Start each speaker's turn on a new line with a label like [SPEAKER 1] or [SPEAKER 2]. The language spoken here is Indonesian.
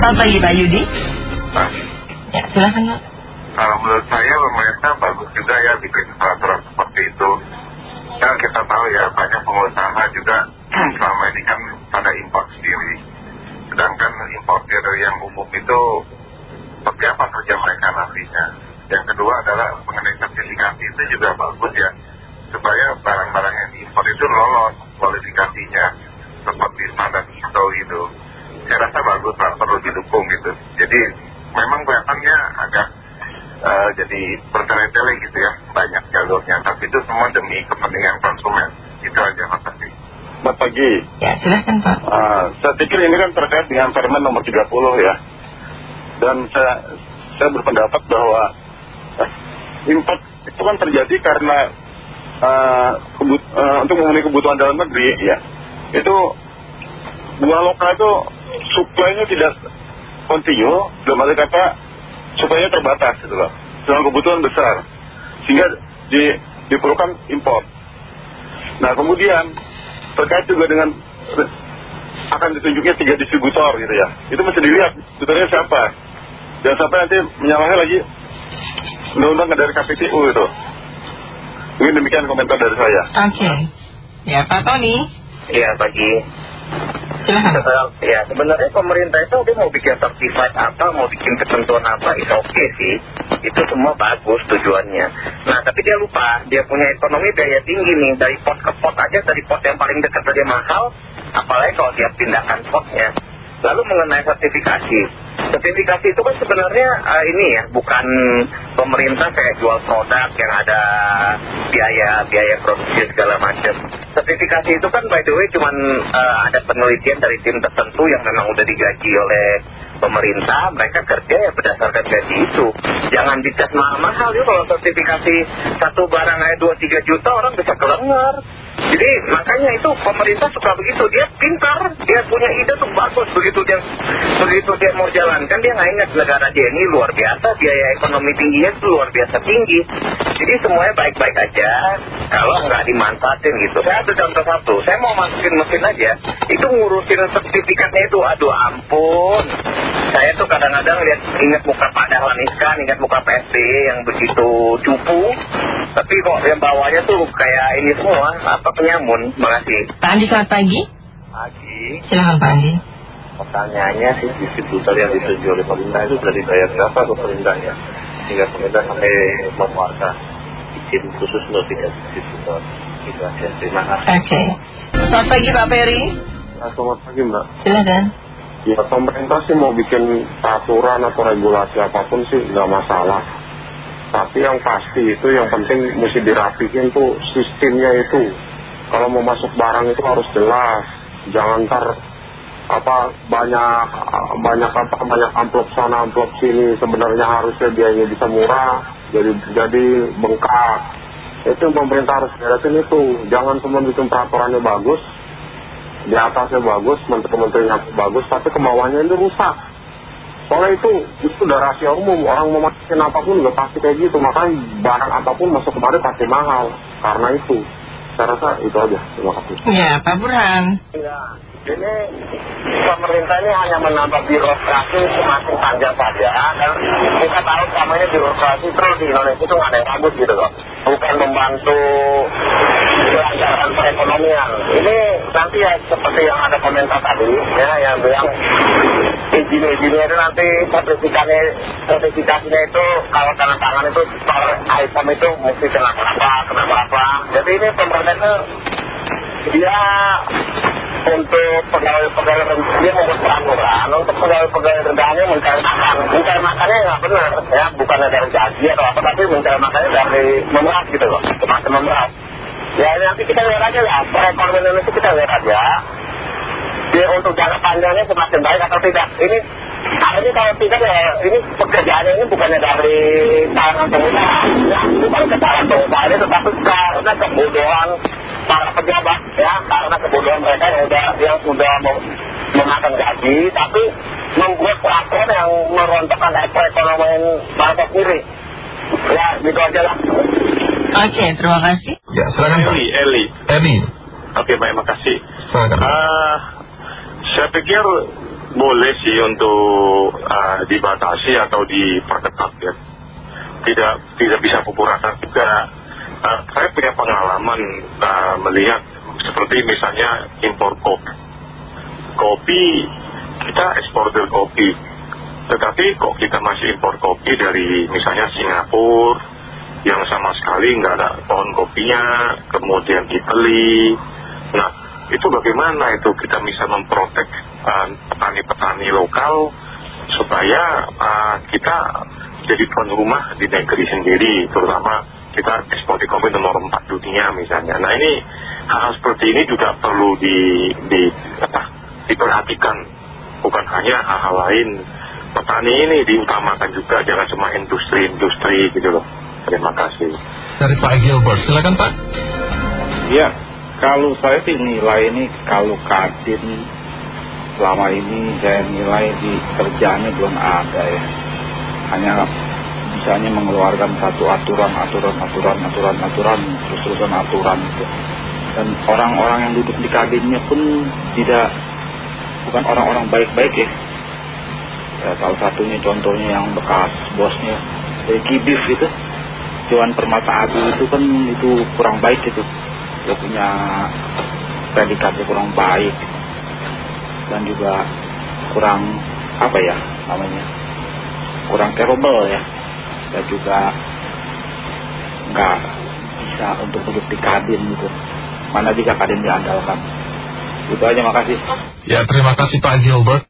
[SPEAKER 1] Selamat pagi Pak Yudi.
[SPEAKER 2] Nah,
[SPEAKER 1] Ya, silakan Pak.
[SPEAKER 2] kalau menurut saya pemerintah bagus juga ya bikin peraturan seperti itu. Dan kita tahu ya banyak pengusaha juga selama ini kan pada impor sendiri. Sedangkan importer yang umum itu seperti apa kerja mereka nantinya. Yang kedua adalah mengenai sertifikasi itu juga bagus ya. Supaya barang-barang yang diimpor itu lolos kualifikasinya. Seperti standar ISO itu. Saya rasa bagus lah, perlu didukung gitu. Jadi memang kelihatannya agak eh, jadi bertele-tele gitu ya. Banyak jalurnya. Tapi itu semua demi kepentingan konsumen. Itu aja, makasih.
[SPEAKER 3] Selamat pagi.
[SPEAKER 1] Ya, silakan Pak.
[SPEAKER 3] Ah, saya pikir ini kan terkait dengan Permen nomor 30 ya. Dan saya, saya berpendapat bahwa eh, import itu kan terjadi karena ah, kebut, ah, untuk memenuhi kebutuhan dalam negeri ya. Itu buah lokal itu suplainya tidak kontinu, dalam arti kata suplainya terbatas gitu loh. Dengan kebutuhan besar. Sehingga di, diperlukan import. Nah kemudian terkait juga dengan akan ditunjuknya tiga distributor gitu ya. Itu mesti dilihat distributornya siapa. Jangan sampai nanti menyalahi lagi undang-undang dari KPTU itu. Mungkin demikian komentar dari saya.
[SPEAKER 1] Oke. Ya, Pak Tony.
[SPEAKER 4] Iya pagi. Ya sebenarnya pemerintah itu dia mau bikin certified apa, mau bikin ketentuan apa, itu oke sih. Itu semua bagus tujuannya. Nah tapi dia lupa, dia punya ekonomi biaya tinggi nih. Dari pot ke pot aja, dari pot yang paling dekat saja mahal. Apalagi kalau dia pindahkan potnya. Lalu mengenai sertifikasi. Sertifikasi itu kan sebenarnya eh, ini ya, bukan pemerintah kayak jual produk yang ada biaya-biaya produksi segala macam. Sertifikasi itu kan by the way cuman eh, ada penelitian dari tim tertentu yang memang udah digaji oleh pemerintah, mereka kerja ya berdasarkan gaji itu. Jangan dicas mahal-mahal ya kalau sertifikasi satu barang aja 2-3 juta orang bisa kelengar. Jadi makanya itu pemerintah suka begitu, dia pintar, dia punya ide tuh bagus begitu dia begitu dia mau jalankan dia nggak ingat negara dia ini luar biasa, biaya ekonomi tingginya luar biasa tinggi. Jadi semuanya baik-baik aja kalau nggak dimanfaatin gitu. Saya ada contoh satu, saya mau masukin mesin aja, itu ngurusin sertifikatnya itu, aduh ampun. Saya tuh kadang-kadang lihat ingat muka Pak Dahlan Iskan, ingat muka PSBY yang begitu cupu, tapi kok yang bawahnya tuh kayak ini semua, apa penyamun. Makasih.
[SPEAKER 1] Pak Andi, selamat pagi.
[SPEAKER 4] Pagi.
[SPEAKER 1] Silakan Pak Andi.
[SPEAKER 4] Pertanyaannya sih distributor yang ditunjuk oleh pemerintah itu dari bayar berapa ke pemerintah ya? Sehingga pemerintah sampai memuarkan izin khusus notifikasi distributor. Itu aja. Terima kasih.
[SPEAKER 1] Oke. Selamat pagi Pak Ferry.
[SPEAKER 3] Nah, selamat pagi Mbak.
[SPEAKER 1] Silakan.
[SPEAKER 3] Ya pemerintah sih mau bikin peraturan atau regulasi apa pun sih nggak masalah. Tapi yang pasti itu yang penting mesti dirapihin tuh sistemnya itu. Kalau mau masuk barang itu harus jelas. Jangan ntar apa banyak banyak apa banyak amplop sana amplop sini. Sebenarnya harusnya biayanya bisa murah jadi jadi bengkak. Itu pemerintah harus beresin itu. Jangan cuma bikin peraturannya bagus di atasnya bagus menteri-menterinya bagus tapi ke bawahnya ini rusak. Soalnya itu itu udah rahasia umum. Orang mau masukin apa pun juga pasti kayak gitu. Makanya barang apa pun masuk kemarin pasti mahal karena itu saya rasa itu aja. Terima kasih.
[SPEAKER 1] Ya, Pak Burhan.
[SPEAKER 4] Ya, ini pemerintah ini hanya menambah birokrasi semakin panjang saja. Dan kita tahu selama ini birokrasi terus di Indonesia itu nggak ada yang bagus gitu loh. Bukan membantu kelancaran perekonomian. Ini nanti ya seperti yang ada komentar tadi ya yang bilang izin-izinnya itu nanti sertifikatnya sertifikasinya itu kalau tanda tangan itu per item itu mesti kena berapa kena berapa. Jadi ini pemerintah itu dia untuk pegawai-pegawai rendah dia membuat peraturan untuk pegawai-pegawai rendahnya mencari makan. Mencari makannya nggak benar ya bukannya dari gaji atau apa tapi mencari makannya dari memeras gitu loh semacam memeras ya nanti kita lihat aja lah. Perekonomian Indonesia kita lihat aja. Dia untuk jangka panjangnya semakin baik atau tidak. Ini ini kalau tidak ya ini pekerjaannya ini bukannya dari kalangan pengusaha. Ya bukan kesalahan pengusaha ini tetapi karena kebodohan para pejabat ya karena kebodohan mereka yang sudah yang sudah mem- memakan gaji tapi membuat peraturan yang merontokkan perekonomian bangsa sendiri. Ya gitu aja lah
[SPEAKER 1] Oke, terima kasih.
[SPEAKER 2] Ya, silakan Pak.
[SPEAKER 3] Eli Eli
[SPEAKER 2] Eni,
[SPEAKER 3] oke baik makasih
[SPEAKER 2] silakan.
[SPEAKER 3] Ah, saya pikir
[SPEAKER 5] boleh sih untuk uh, dibatasi atau diperketat ya. Tidak tidak bisa pukul rata juga. Uh, saya punya pengalaman uh, melihat seperti misalnya impor kopi. Kopi kita eksportir kopi, tetapi kok kita masih impor kopi dari misalnya Singapura yang sama sekali nggak ada pohon kopinya, kemudian Italy. Nah itu bagaimana itu kita bisa memprotek petani-petani lokal supaya uh, kita jadi tuan rumah di negeri sendiri terutama kita ekspor kopi nomor 4 dunia misalnya. Nah ini hal, -hal seperti ini juga perlu di, di, apa, diperhatikan. Bukan hanya hal-hal lain. Petani ini diutamakan juga jangan cuma industri-industri gitu loh terima kasih
[SPEAKER 6] dari Pak Gilbert silakan Pak
[SPEAKER 7] ya kalau saya sih nilai ini kalau Kadin selama ini saya nilai di kerjanya belum ada ya. Hanya misalnya mengeluarkan satu aturan, aturan, aturan, aturan, aturan, terus-terusan aturan itu. Dan orang-orang yang duduk di Kadinnya pun tidak, bukan orang-orang baik-baik ya. ya. Salah satunya contohnya yang bekas bosnya dari Kibif itu. Dewan Permata Agung itu kan itu kurang baik itu dia punya predikatnya kurang baik. Dan juga kurang apa ya namanya kurang capable ya. Dan juga nggak bisa untuk duduk di kadin gitu. Mana jika kadin diandalkan. Itu aja makasih.
[SPEAKER 6] Ya terima kasih Pak Gilbert